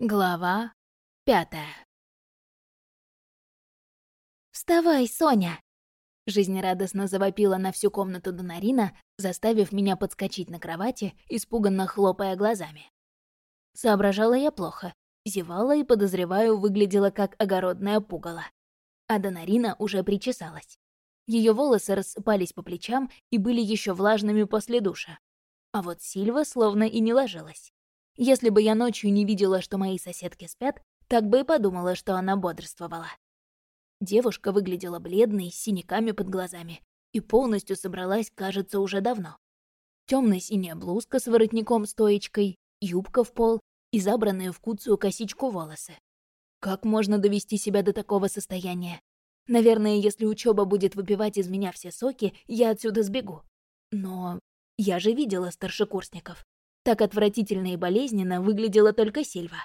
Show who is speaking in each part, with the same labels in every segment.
Speaker 1: Глава пятая «Вставай, Соня!» Жизнерадостно завопила на всю комнату Донарина, заставив меня подскочить на кровати, испуганно хлопая глазами. Соображала я плохо, зевала и, подозреваю, выглядела как огородная пугало. А Донарина уже причесалась. Ее волосы рассыпались по плечам и были еще влажными после душа. А вот Сильва словно и не ложилась. Если бы я ночью не видела, что мои соседки спят, так бы и подумала, что она бодрствовала. Девушка выглядела бледной, с синяками под глазами, и полностью собралась, кажется, уже давно. темно синяя блузка с воротником-стоечкой, юбка в пол и забранные в куцую косичку волосы. Как можно довести себя до такого состояния? Наверное, если учеба будет выпивать из меня все соки, я отсюда сбегу. Но я же видела старшекурсников. Так отвратительно и болезненно выглядела только Сильва.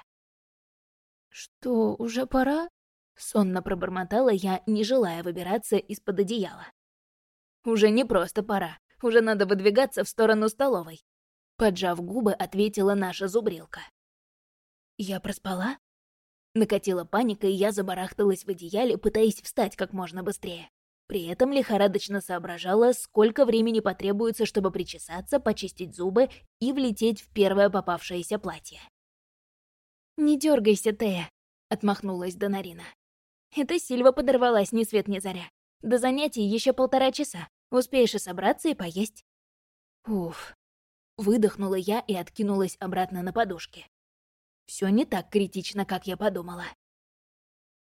Speaker 1: «Что, уже пора?» — сонно пробормотала я, не желая выбираться из-под одеяла. «Уже не просто пора. Уже надо выдвигаться в сторону столовой», — поджав губы, ответила наша зубрилка. «Я проспала?» Накатила паника, и я забарахталась в одеяле, пытаясь встать как можно быстрее. При этом лихорадочно соображала, сколько времени потребуется, чтобы причесаться, почистить зубы и влететь в первое попавшееся платье. «Не дергайся, Тея», — отмахнулась Донарина. «Это Сильва подорвалась ни свет ни заря. До занятий еще полтора часа. Успеешь и собраться, и поесть». Уф. Выдохнула я и откинулась обратно на подушке. Все не так критично, как я подумала.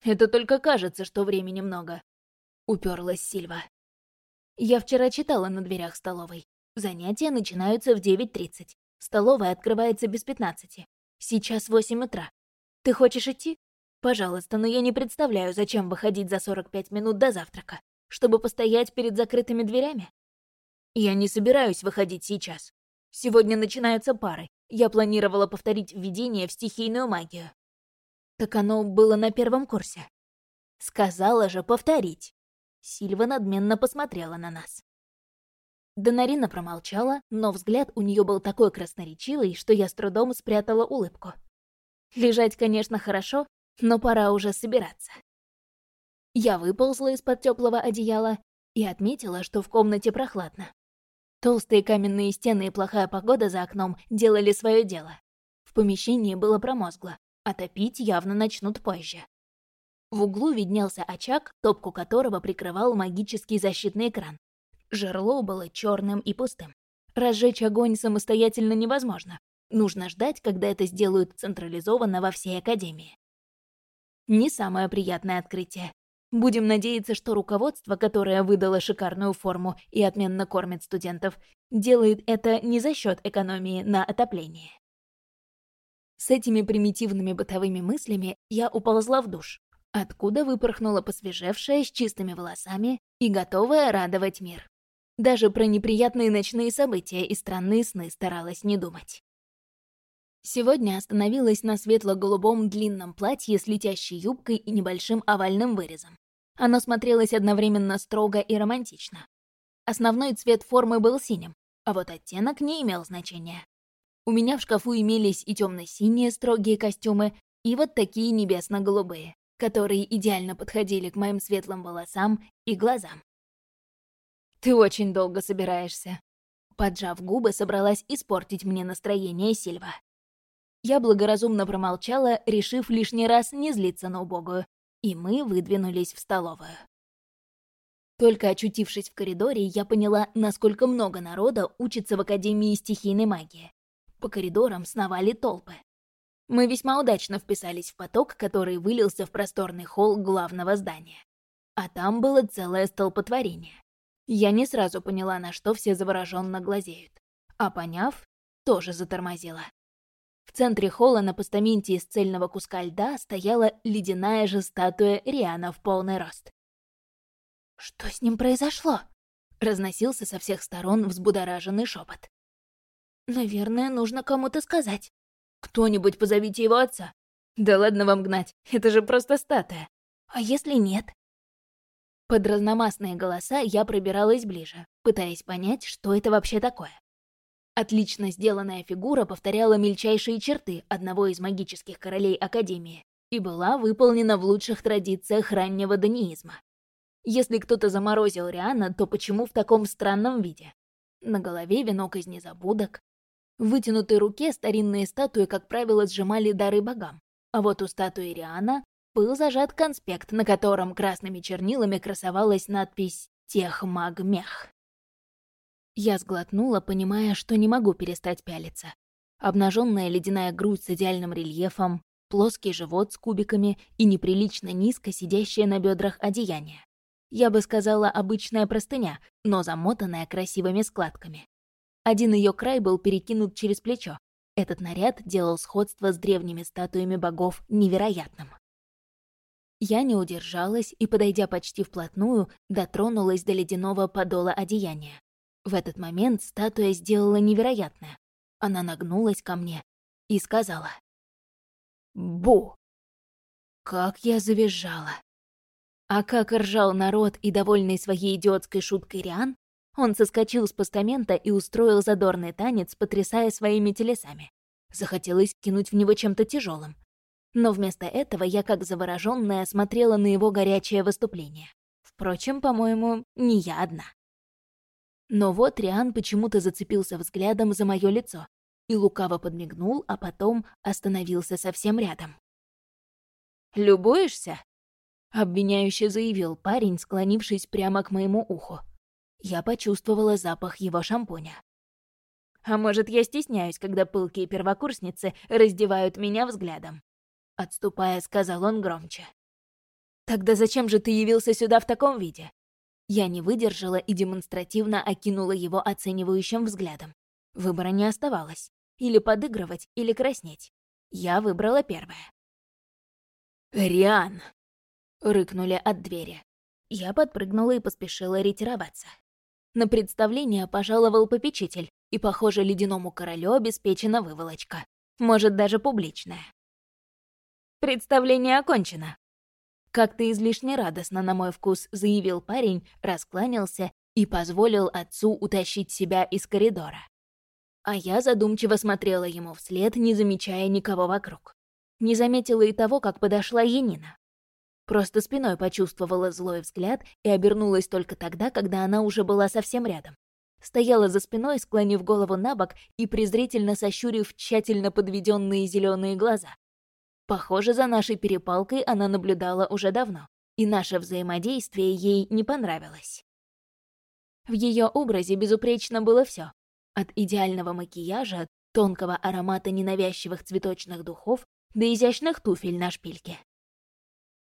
Speaker 1: Это только кажется, что времени много, уперлась Сильва. Я вчера читала на дверях столовой. Занятия начинаются в 9.30. Столовая открывается без 15. Сейчас 8 утра. Ты хочешь идти? Пожалуйста, но я не представляю, зачем выходить за 45 минут до завтрака. Чтобы постоять перед закрытыми дверями? Я не собираюсь выходить сейчас. Сегодня начинаются пары. Я планировала повторить введение в стихийную магию. Так оно было на первом курсе. Сказала же повторить. Сильва надменно посмотрела на нас. Донарина промолчала, но взгляд у нее был такой красноречивый, что я с трудом спрятала улыбку. Лежать, конечно, хорошо, но пора уже собираться. Я выползла из-под теплого одеяла и отметила, что в комнате прохладно. Толстые каменные стены и плохая погода за окном делали свое дело. В помещении было промозгло, а топить явно начнут позже. В углу виднелся очаг, топку которого прикрывал магический защитный экран. Жерло было черным и пустым. Разжечь огонь самостоятельно невозможно. Нужно ждать, когда это сделают централизованно во всей Академии. Не самое приятное открытие. Будем надеяться, что руководство, которое выдало шикарную форму и отменно кормит студентов, делает это не за счет экономии на отопление. С этими примитивными бытовыми мыслями я уползла в душ, откуда выпорхнула посвежевшая с чистыми волосами и готовая радовать мир. Даже про неприятные ночные события и странные сны старалась не думать. Сегодня остановилась на светло-голубом длинном платье с летящей юбкой и небольшим овальным вырезом. Оно смотрелось одновременно строго и романтично. Основной цвет формы был синим, а вот оттенок не имел значения. У меня в шкафу имелись и темно синие строгие костюмы, и вот такие небесно-голубые которые идеально подходили к моим светлым волосам и глазам. «Ты очень долго собираешься», — поджав губы, собралась испортить мне настроение Сильва. Я благоразумно промолчала, решив лишний раз не злиться на убогую, и мы выдвинулись в столовую. Только очутившись в коридоре, я поняла, насколько много народа учится в Академии стихийной магии. По коридорам сновали толпы. Мы весьма удачно вписались в поток, который вылился в просторный холл главного здания. А там было целое столпотворение. Я не сразу поняла, на что все завороженно глазеют. А поняв, тоже затормозила. В центре холла на постаменте из цельного куска льда стояла ледяная же статуя Риана в полный рост. «Что с ним произошло?» — разносился со всех сторон взбудораженный шепот. «Наверное, нужно кому-то сказать». Кто-нибудь позовите его отца. Да ладно вам гнать, это же просто статуя. А если нет? Под разномастные голоса я пробиралась ближе, пытаясь понять, что это вообще такое. Отлично сделанная фигура повторяла мельчайшие черты одного из магических королей Академии и была выполнена в лучших традициях раннего даниизма. Если кто-то заморозил Риана, то почему в таком странном виде? На голове венок из незабудок. В вытянутой руке старинные статуи, как правило, сжимали дары богам. А вот у статуи Риана был зажат конспект, на котором красными чернилами красовалась надпись «Техмагмех». Я сглотнула, понимая, что не могу перестать пялиться. Обнаженная ледяная грудь с идеальным рельефом, плоский живот с кубиками и неприлично низко сидящее на бедрах одеяние. Я бы сказала, обычная простыня, но замотанная красивыми складками. Один ее край был перекинут через плечо. Этот наряд делал сходство с древними статуями богов невероятным. Я не удержалась и, подойдя почти вплотную, дотронулась до ледяного подола одеяния. В этот момент статуя сделала невероятное. Она нагнулась ко мне и сказала. «Бу!» Как я завизжала. А как ржал народ и довольный своей идиотской шуткой Риан, он соскочил с постамента и устроил задорный танец, потрясая своими телесами. Захотелось кинуть в него чем-то тяжелым. Но вместо этого я, как заворожённая, смотрела на его горячее выступление. Впрочем, по-моему, не я одна. Но вот Риан почему-то зацепился взглядом за мое лицо и лукаво подмигнул, а потом остановился совсем рядом. «Любуешься?» — обвиняюще заявил парень, склонившись прямо к моему уху. Я почувствовала запах его шампуня. «А может, я стесняюсь, когда пылкие первокурсницы раздевают меня взглядом?» Отступая, сказал он громче. «Тогда зачем же ты явился сюда в таком виде? Я не выдержала и демонстративно окинула его оценивающим взглядом. Выбора не оставалось. Или подыгрывать, или краснеть. Я выбрала первое. «Риан!» — рыкнули от двери. Я подпрыгнула и поспешила ретироваться. На представление пожаловал попечитель, и, похоже, ледяному королю обеспечена выволочка. Может, даже публичная. «Представление окончено», как-то излишне радостно, на мой вкус, заявил парень, раскланялся и позволил отцу утащить себя из коридора. А я задумчиво смотрела ему вслед, не замечая никого вокруг. Не заметила и того, как подошла Янина. Просто спиной почувствовала злой взгляд и обернулась только тогда, когда она уже была совсем рядом. Стояла за спиной, склонив голову на бок и презрительно сощурив тщательно подведенные зеленые глаза. Похоже, за нашей перепалкой она наблюдала уже давно, и наше взаимодействие ей не понравилось. В ее образе безупречно было все: От идеального макияжа, тонкого аромата ненавязчивых цветочных духов до изящных туфель на шпильке.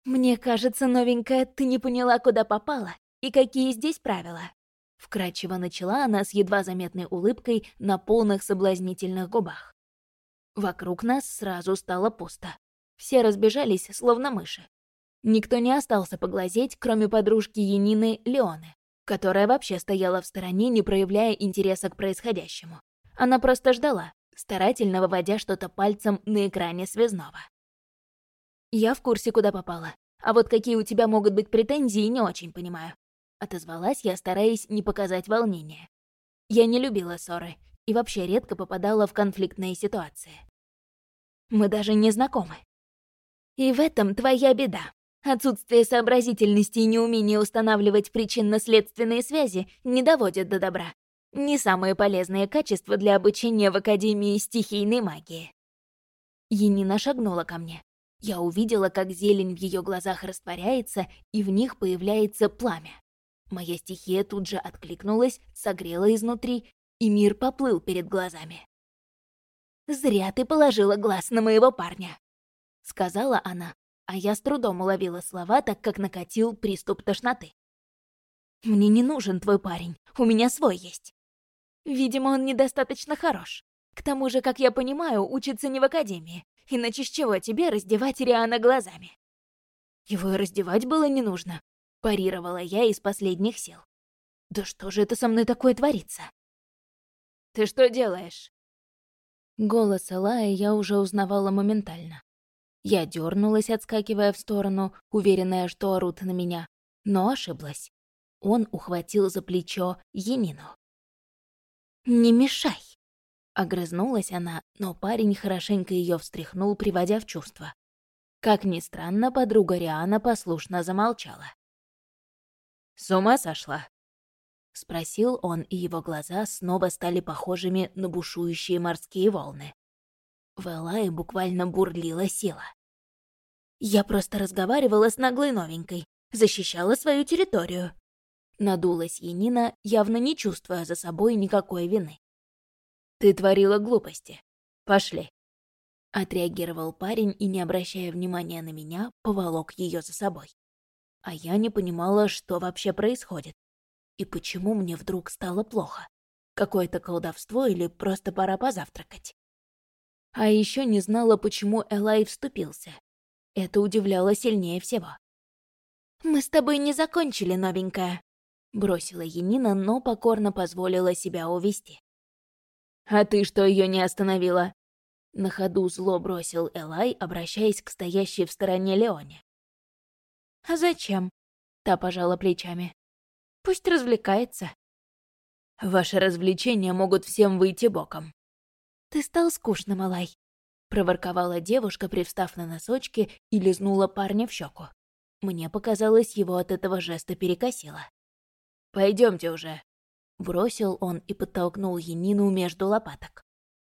Speaker 1: «Мне кажется, новенькая, ты не поняла, куда попала и какие здесь правила». Вкратчиво начала она с едва заметной улыбкой на полных соблазнительных губах. Вокруг нас сразу стало пусто. Все разбежались, словно мыши. Никто не остался поглазеть, кроме подружки Янины Леоны, которая вообще стояла в стороне, не проявляя интереса к происходящему. Она просто ждала, старательно выводя что-то пальцем на экране связного. «Я в курсе, куда попала. А вот какие у тебя могут быть претензии, не очень понимаю». Отозвалась я, стараясь не показать волнения. Я не любила ссоры и вообще редко попадала в конфликтные ситуации. Мы даже не знакомы. И в этом твоя беда. Отсутствие сообразительности и неумение устанавливать причинно-следственные связи не доводят до добра. Не самые полезные качества для обучения в Академии стихийной магии. Енина шагнула ко мне. Я увидела, как зелень в ее глазах растворяется, и в них появляется пламя. Моя стихия тут же откликнулась, согрела изнутри, и мир поплыл перед глазами. «Зря ты положила глаз на моего парня», сказала она, а я с трудом уловила слова, так как накатил приступ тошноты. «Мне не нужен твой парень, у меня свой есть. Видимо, он недостаточно хорош. К тому же, как я понимаю, учится не в академии, иначе с чего тебе раздевать Риана глазами?» «Его раздевать было не нужно», — парировала я из последних сил. «Да что же это со мной такое творится?» «Ты что делаешь?» Голос Элая я уже узнавала моментально. Я дернулась, отскакивая в сторону, уверенная, что орут на меня, но ошиблась. Он ухватил за плечо Енину. «Не мешай!» Огрызнулась она, но парень хорошенько ее встряхнул, приводя в чувство. Как ни странно, подруга Риана послушно замолчала. «С ума сошла?» — спросил он, и его глаза снова стали похожими на бушующие морские волны. В Элае буквально бурлила сила. «Я просто разговаривала с наглой новенькой, защищала свою территорию». Надулась Янина, явно не чувствуя за собой никакой вины. «Ты творила глупости. Пошли». Отреагировал парень и, не обращая внимания на меня, поволок ее за собой. А я не понимала, что вообще происходит. И почему мне вдруг стало плохо. Какое-то колдовство или просто пора позавтракать. А еще не знала, почему Элай вступился. Это удивляло сильнее всего. «Мы с тобой не закончили, новенькая», — бросила Енина, но покорно позволила себя увести. «А ты что, ее не остановила?» На ходу зло бросил Элай, обращаясь к стоящей в стороне Леоне. «А зачем?» — та пожала плечами. «Пусть развлекается». «Ваши развлечения могут всем выйти боком». «Ты стал скучным, Элай», — проворковала девушка, привстав на носочки и лизнула парня в щеку. Мне показалось, его от этого жеста перекосило. Пойдемте уже», Бросил он и подтолкнул Енину между лопаток.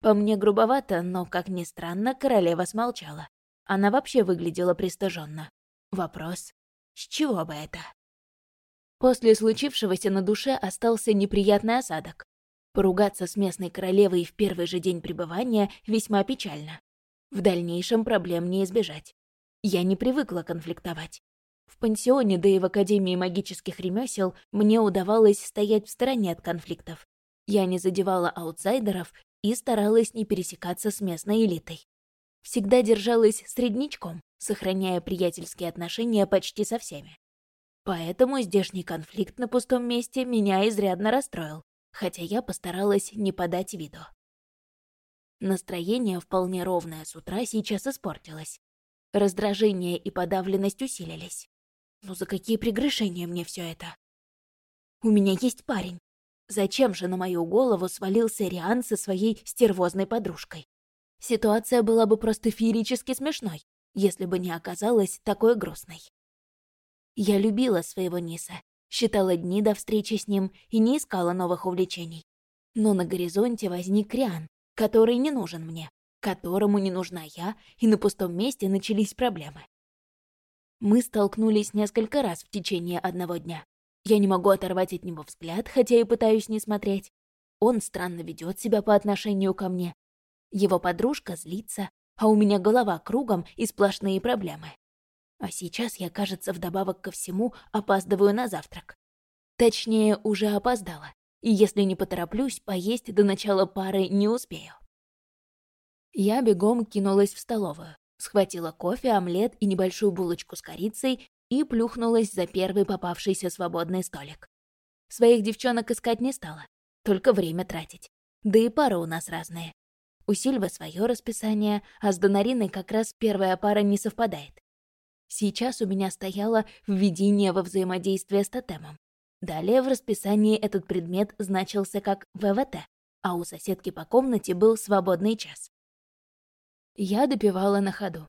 Speaker 1: По мне грубовато, но, как ни странно, королева смолчала. Она вообще выглядела пристыженно. Вопрос, с чего бы это? После случившегося на душе остался неприятный осадок. Поругаться с местной королевой в первый же день пребывания весьма печально. В дальнейшем проблем не избежать. Я не привыкла конфликтовать. В пансионе, да и в Академии магических ремесел мне удавалось стоять в стороне от конфликтов. Я не задевала аутсайдеров и старалась не пересекаться с местной элитой. Всегда держалась средничком, сохраняя приятельские отношения почти со всеми. Поэтому здешний конфликт на пустом месте меня изрядно расстроил, хотя я постаралась не подать виду. Настроение, вполне ровное с утра, сейчас испортилось. Раздражение и подавленность усилились. Ну за какие прегрешения мне все это? У меня есть парень. Зачем же на мою голову свалился Риан со своей стервозной подружкой? Ситуация была бы просто феерически смешной, если бы не оказалась такой грустной. Я любила своего Ниса, считала дни до встречи с ним и не искала новых увлечений. Но на горизонте возник Риан, который не нужен мне, которому не нужна я, и на пустом месте начались проблемы. Мы столкнулись несколько раз в течение одного дня. Я не могу оторвать от него взгляд, хотя и пытаюсь не смотреть. Он странно ведет себя по отношению ко мне. Его подружка злится, а у меня голова кругом и сплошные проблемы. А сейчас я, кажется, вдобавок ко всему опаздываю на завтрак. Точнее, уже опоздала. И если не потороплюсь, поесть до начала пары не успею. Я бегом кинулась в столовую схватила кофе, омлет и небольшую булочку с корицей и плюхнулась за первый попавшийся свободный столик. Своих девчонок искать не стала, только время тратить. Да и пары у нас разные. У Сильвы свое расписание, а с Донариной как раз первая пара не совпадает. Сейчас у меня стояло введение во взаимодействие с тотемом. Далее в расписании этот предмет значился как ВВТ, а у соседки по комнате был свободный час. Я допивала на ходу.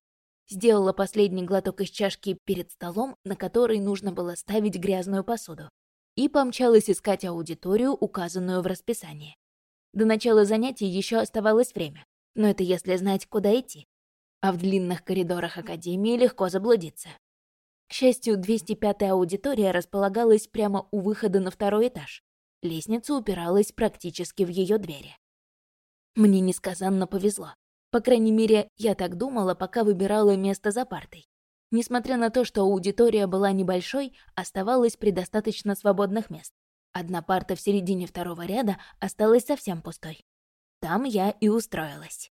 Speaker 1: Сделала последний глоток из чашки перед столом, на который нужно было ставить грязную посуду, и помчалась искать аудиторию, указанную в расписании. До начала занятий еще оставалось время, но это если знать, куда идти. А в длинных коридорах Академии легко заблудиться. К счастью, 205-я аудитория располагалась прямо у выхода на второй этаж. Лестница упиралась практически в ее двери. Мне несказанно повезло. По крайней мере, я так думала, пока выбирала место за партой. Несмотря на то, что аудитория была небольшой, оставалось предостаточно свободных мест. Одна парта в середине второго ряда осталась совсем пустой. Там я и устроилась.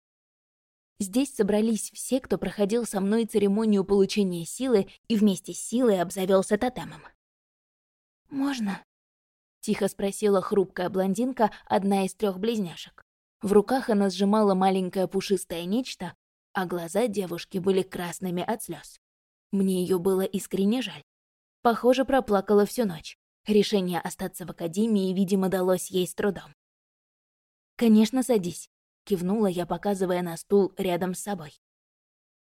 Speaker 1: Здесь собрались все, кто проходил со мной церемонию получения силы и вместе с силой обзавелся тотемом. «Можно?» — тихо спросила хрупкая блондинка, одна из трех близняшек. В руках она сжимала маленькое пушистое нечто, а глаза девушки были красными от слез. Мне ее было искренне жаль. Похоже, проплакала всю ночь. Решение остаться в академии, видимо, далось ей с трудом. «Конечно, садись», кивнула я, показывая на стул рядом с собой.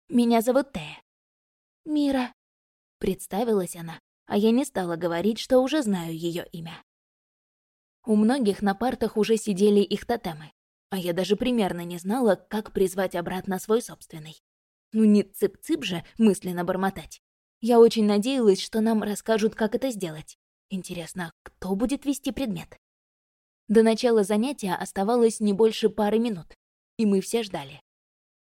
Speaker 1: «Меня зовут Тея». «Мира», — представилась она, а я не стала говорить, что уже знаю ее имя. У многих на партах уже сидели их тотемы, а я даже примерно не знала, как призвать обратно свой собственный. Ну не цып-цып же мысленно бормотать. Я очень надеялась, что нам расскажут, как это сделать. Интересно, кто будет вести предмет? До начала занятия оставалось не больше пары минут, и мы все ждали.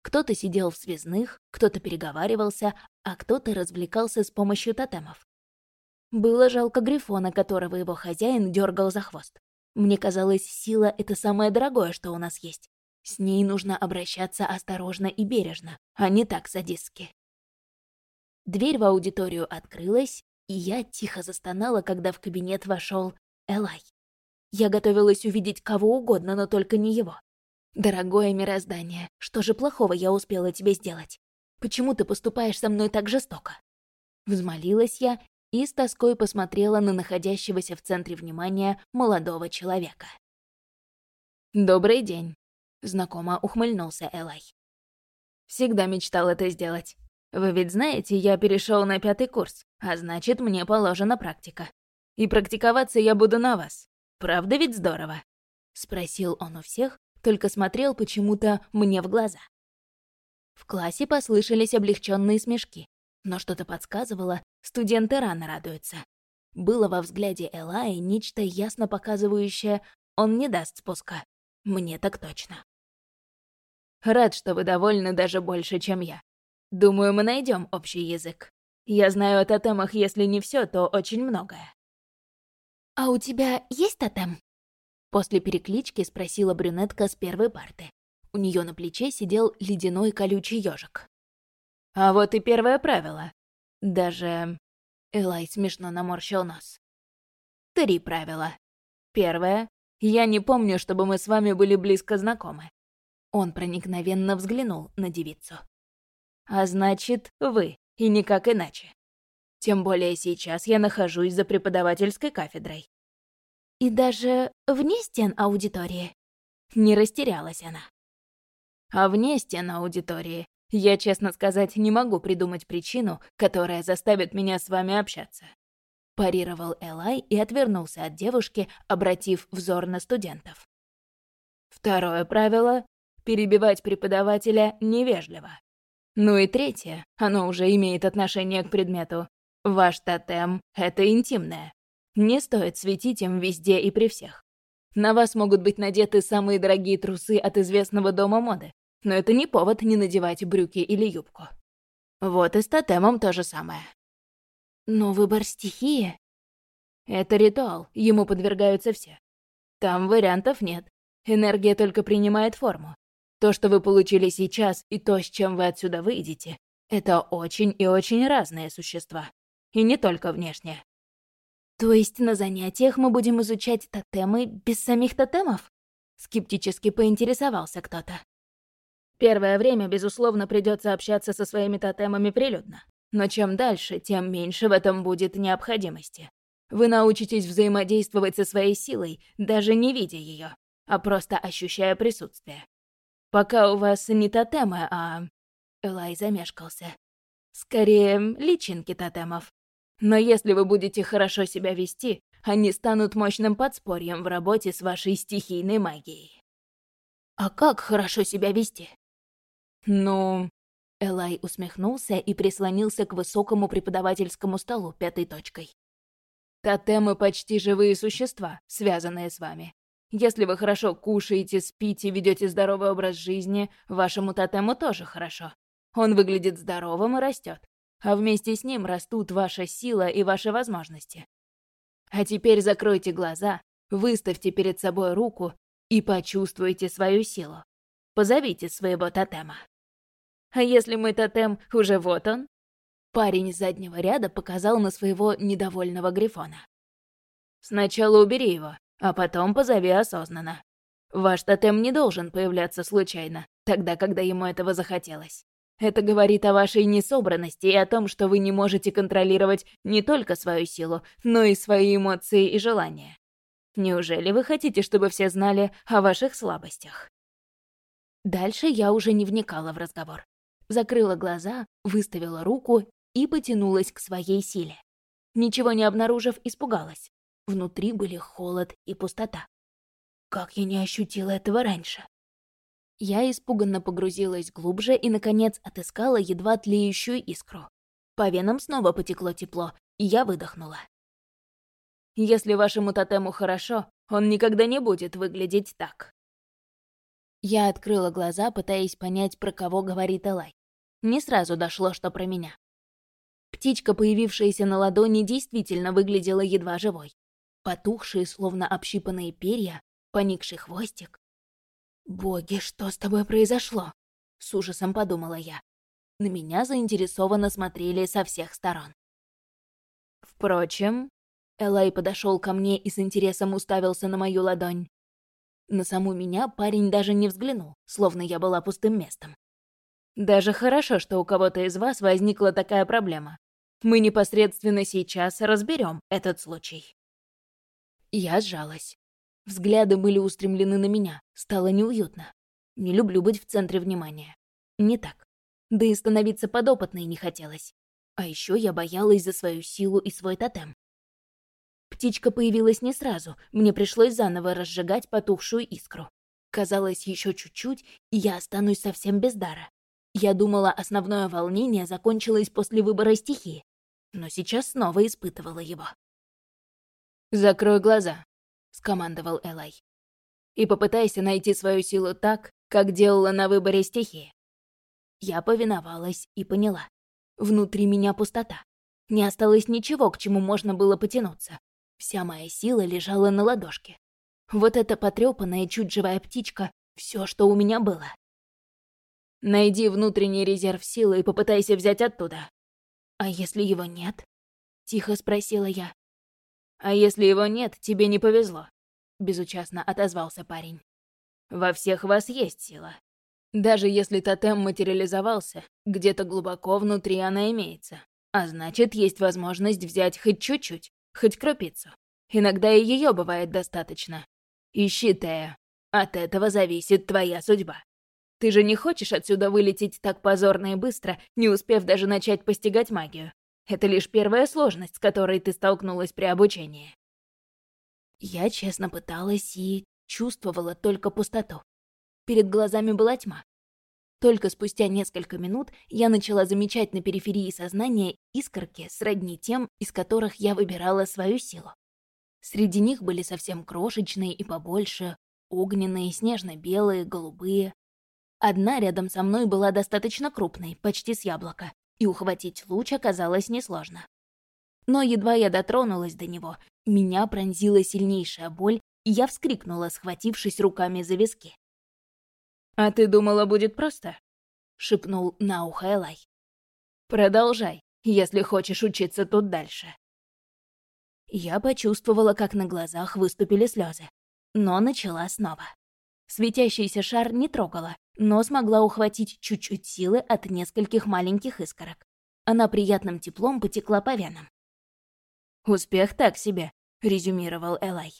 Speaker 1: Кто-то сидел в связных, кто-то переговаривался, а кто-то развлекался с помощью тотемов. Было жалко Грифона, которого его хозяин дергал за хвост. Мне казалось, сила — это самое дорогое, что у нас есть. С ней нужно обращаться осторожно и бережно, а не так садистски. Дверь в аудиторию открылась, и я тихо застонала, когда в кабинет вошел Элай. Я готовилась увидеть кого угодно, но только не его. «Дорогое мироздание, что же плохого я успела тебе сделать? Почему ты поступаешь со мной так жестоко?» Взмолилась я и с тоской посмотрела на находящегося в центре внимания молодого человека. «Добрый день», — знакомо ухмыльнулся Элай. «Всегда мечтал это сделать. Вы ведь знаете, я перешел на пятый курс, а значит, мне положена практика. И практиковаться я буду на вас. Правда ведь здорово?» Спросил он у всех, только смотрел почему-то мне в глаза. В классе послышались облегченные смешки, но что-то подсказывало, студенты рано радуются. Было во взгляде Элаи нечто ясно показывающее, он не даст спуска. Мне так точно. Рад, что вы довольны даже больше, чем я. Думаю, мы найдем общий язык. Я знаю о тотемах, если не все, то очень многое. «А у тебя есть тотем?» После переклички спросила брюнетка с первой парты. У нее на плече сидел ледяной колючий ежик. А вот и первое правило. Даже... Элай смешно наморщил нос. Три правила. Первое. Я не помню, чтобы мы с вами были близко знакомы. Он проникновенно взглянул на девицу. А значит, вы, и никак иначе. Тем более сейчас я нахожусь за преподавательской кафедрой. И даже вне стен аудитории. Не растерялась она. А вне стен аудитории я, честно сказать, не могу придумать причину, которая заставит меня с вами общаться. Парировал Элай и отвернулся от девушки, обратив взор на студентов. Второе правило — перебивать преподавателя невежливо. Ну и третье, оно уже имеет отношение к предмету. Ваш тотем — это интимное. Не стоит светить им везде и при всех. На вас могут быть надеты самые дорогие трусы от известного дома моды но это не повод не надевать брюки или юбку. Вот и с тотемом то же самое. Но выбор стихии... Это ритуал, ему подвергаются все. Там вариантов нет. Энергия только принимает форму. То, что вы получили сейчас, и то, с чем вы отсюда выйдете, это очень и очень разные существа. И не только внешне. То есть на занятиях мы будем изучать тотемы без самих тотемов? Скептически поинтересовался кто-то. Первое время, безусловно, придется общаться со своими тотемами прилюдно. Но чем дальше, тем меньше в этом будет необходимости. Вы научитесь взаимодействовать со своей силой, даже не видя ее, а просто ощущая присутствие. Пока у вас не тотемы, а... Элай замешкался. Скорее, личинки тотемов. Но если вы будете хорошо себя вести, они станут мощным подспорьем в работе с вашей стихийной магией. А как хорошо себя вести? «Ну...» Элай усмехнулся и прислонился к высокому преподавательскому столу пятой точкой. «Тотемы почти живые существа, связанные с вами. Если вы хорошо кушаете, спите, ведете здоровый образ жизни, вашему тотему тоже хорошо. Он выглядит здоровым и растет, а вместе с ним растут ваша сила и ваши возможности. А теперь закройте глаза, выставьте перед собой руку и почувствуйте свою силу. Позовите своего тотема. А если мой тотем уже вот он? Парень из заднего ряда показал на своего недовольного Грифона. Сначала убери его, а потом позови осознанно. Ваш тотем не должен появляться случайно, тогда, когда ему этого захотелось. Это говорит о вашей несобранности и о том, что вы не можете контролировать не только свою силу, но и свои эмоции и желания. Неужели вы хотите, чтобы все знали о ваших слабостях? Дальше я уже не вникала в разговор. Закрыла глаза, выставила руку и потянулась к своей силе. Ничего не обнаружив, испугалась. Внутри были холод и пустота. Как я не ощутила этого раньше? Я испуганно погрузилась глубже и, наконец, отыскала едва тлеющую искру. По венам снова потекло тепло, и я выдохнула. «Если вашему тотему хорошо, он никогда не будет выглядеть так». Я открыла глаза, пытаясь понять, про кого говорит Элай. Не сразу дошло, что про меня. Птичка, появившаяся на ладони, действительно выглядела едва живой. Потухшие, словно общипанные перья, поникший хвостик. «Боги, что с тобой произошло?» — с ужасом подумала я. На меня заинтересованно смотрели со всех сторон. Впрочем, Элай подошел ко мне и с интересом уставился на мою ладонь. На саму меня парень даже не взглянул, словно я была пустым местом. Даже хорошо, что у кого-то из вас возникла такая проблема. Мы непосредственно сейчас разберем этот случай. Я сжалась. Взгляды были устремлены на меня. Стало неуютно. Не люблю быть в центре внимания. Не так. Да и становиться подопытной не хотелось. А еще я боялась за свою силу и свой тотем. Птичка появилась не сразу, мне пришлось заново разжигать потухшую искру. Казалось, еще чуть-чуть, и я останусь совсем без дара. Я думала, основное волнение закончилось после выбора стихии, но сейчас снова испытывала его. «Закрой глаза», — скомандовал Элай. «И попытайся найти свою силу так, как делала на выборе стихии». Я повиновалась и поняла. Внутри меня пустота. Не осталось ничего, к чему можно было потянуться. Вся моя сила лежала на ладошке. Вот эта потрёпанная, чуть живая птичка — все, что у меня было. Найди внутренний резерв силы и попытайся взять оттуда. А если его нет? Тихо спросила я. А если его нет, тебе не повезло. Безучастно отозвался парень. Во всех вас есть сила. Даже если тотем материализовался, где-то глубоко внутри она имеется. А значит, есть возможность взять хоть чуть-чуть, хоть крупицу. Иногда и ее бывает достаточно. Ищи, Тея. От этого зависит твоя судьба. Ты же не хочешь отсюда вылететь так позорно и быстро, не успев даже начать постигать магию? Это лишь первая сложность, с которой ты столкнулась при обучении. Я честно пыталась и чувствовала только пустоту. Перед глазами была тьма. Только спустя несколько минут я начала замечать на периферии сознания искорки сродни тем, из которых я выбирала свою силу. Среди них были совсем крошечные и побольше, огненные, снежно-белые, голубые, Одна рядом со мной была достаточно крупной, почти с яблока, и ухватить луч оказалось несложно. Но едва я дотронулась до него, меня пронзила сильнейшая боль, и я вскрикнула, схватившись руками за виски. «А ты думала, будет просто?» — шепнул на ухо Элай. «Продолжай, если хочешь учиться тут дальше». Я почувствовала, как на глазах выступили слезы, но начала снова. Светящийся шар не трогала, но смогла ухватить чуть-чуть силы от нескольких маленьких искорок. Она приятным теплом потекла по венам. «Успех так себе», — резюмировал Элай.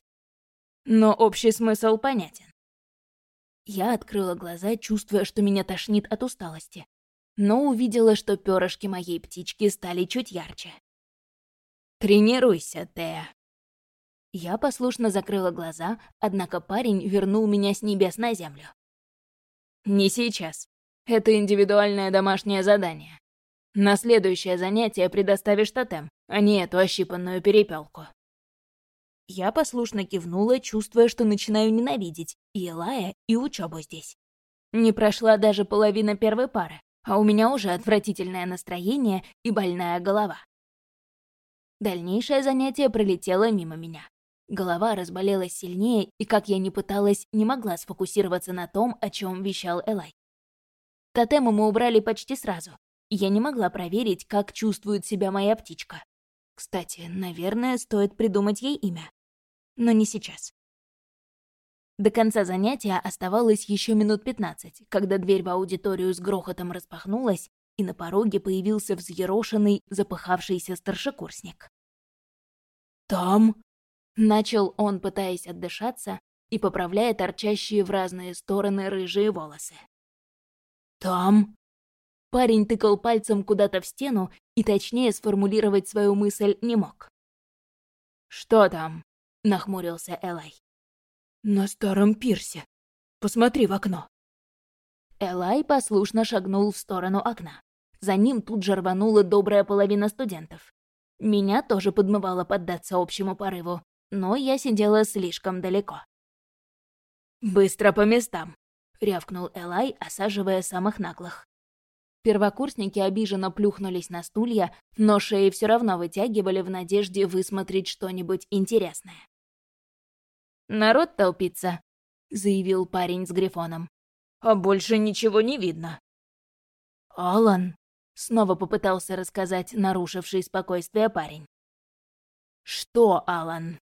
Speaker 1: «Но общий смысл понятен». Я открыла глаза, чувствуя, что меня тошнит от усталости, но увидела, что перышки моей птички стали чуть ярче. «Тренируйся, Тея», я послушно закрыла глаза, однако парень вернул меня с небес на землю. «Не сейчас. Это индивидуальное домашнее задание. На следующее занятие предоставишь тотем, а не эту ощипанную перепелку. Я послушно кивнула, чувствуя, что начинаю ненавидеть и Элая, и учебу здесь. Не прошла даже половина первой пары, а у меня уже отвратительное настроение и больная голова. Дальнейшее занятие пролетело мимо меня. Голова разболелась сильнее, и как я ни пыталась, не могла сфокусироваться на том, о чем вещал Элай. Тотему мы убрали почти сразу, я не могла проверить, как чувствует себя моя птичка. Кстати, наверное, стоит придумать ей имя. Но не сейчас. До конца занятия оставалось еще минут пятнадцать, когда дверь в аудиторию с грохотом распахнулась, и на пороге появился взъерошенный, запыхавшийся старшекурсник. «Там?» Начал он, пытаясь отдышаться, и поправляя торчащие в разные стороны рыжие волосы. «Там?» Парень тыкал пальцем куда-то в стену и точнее сформулировать свою мысль не мог. «Что там?» — нахмурился Элай. «На старом пирсе. Посмотри в окно». Элай послушно шагнул в сторону окна. За ним тут же рванула добрая половина студентов. Меня тоже подмывало поддаться общему порыву, но я сидела слишком далеко. «Быстро по местам!» — рявкнул Элай, осаживая самых наглых. Первокурсники обиженно плюхнулись на стулья, но шеи все равно вытягивали в надежде высмотреть что-нибудь интересное. «Народ толпится», — заявил парень с грифоном. «А больше ничего не видно». «Алан», Снова попытался рассказать нарушивший спокойствие парень. «Что, Алан?»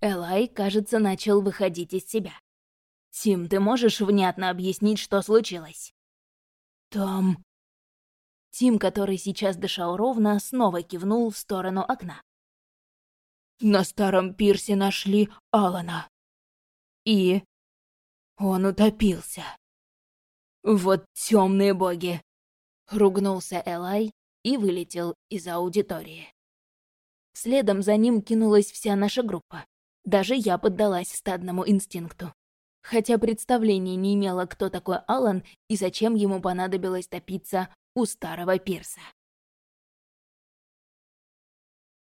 Speaker 1: Элай, кажется, начал выходить из себя. «Тим, ты можешь внятно объяснить, что случилось?» «Там...» Тим, который сейчас дышал ровно, снова кивнул в сторону окна. «На старом пирсе нашли Алана. И... он утопился. Вот темные боги, Ругнулся Элай и вылетел из аудитории. Следом за ним кинулась вся наша группа. Даже я поддалась стадному инстинкту. Хотя представления не имела, кто такой Алан и зачем ему понадобилось топиться у старого пирса.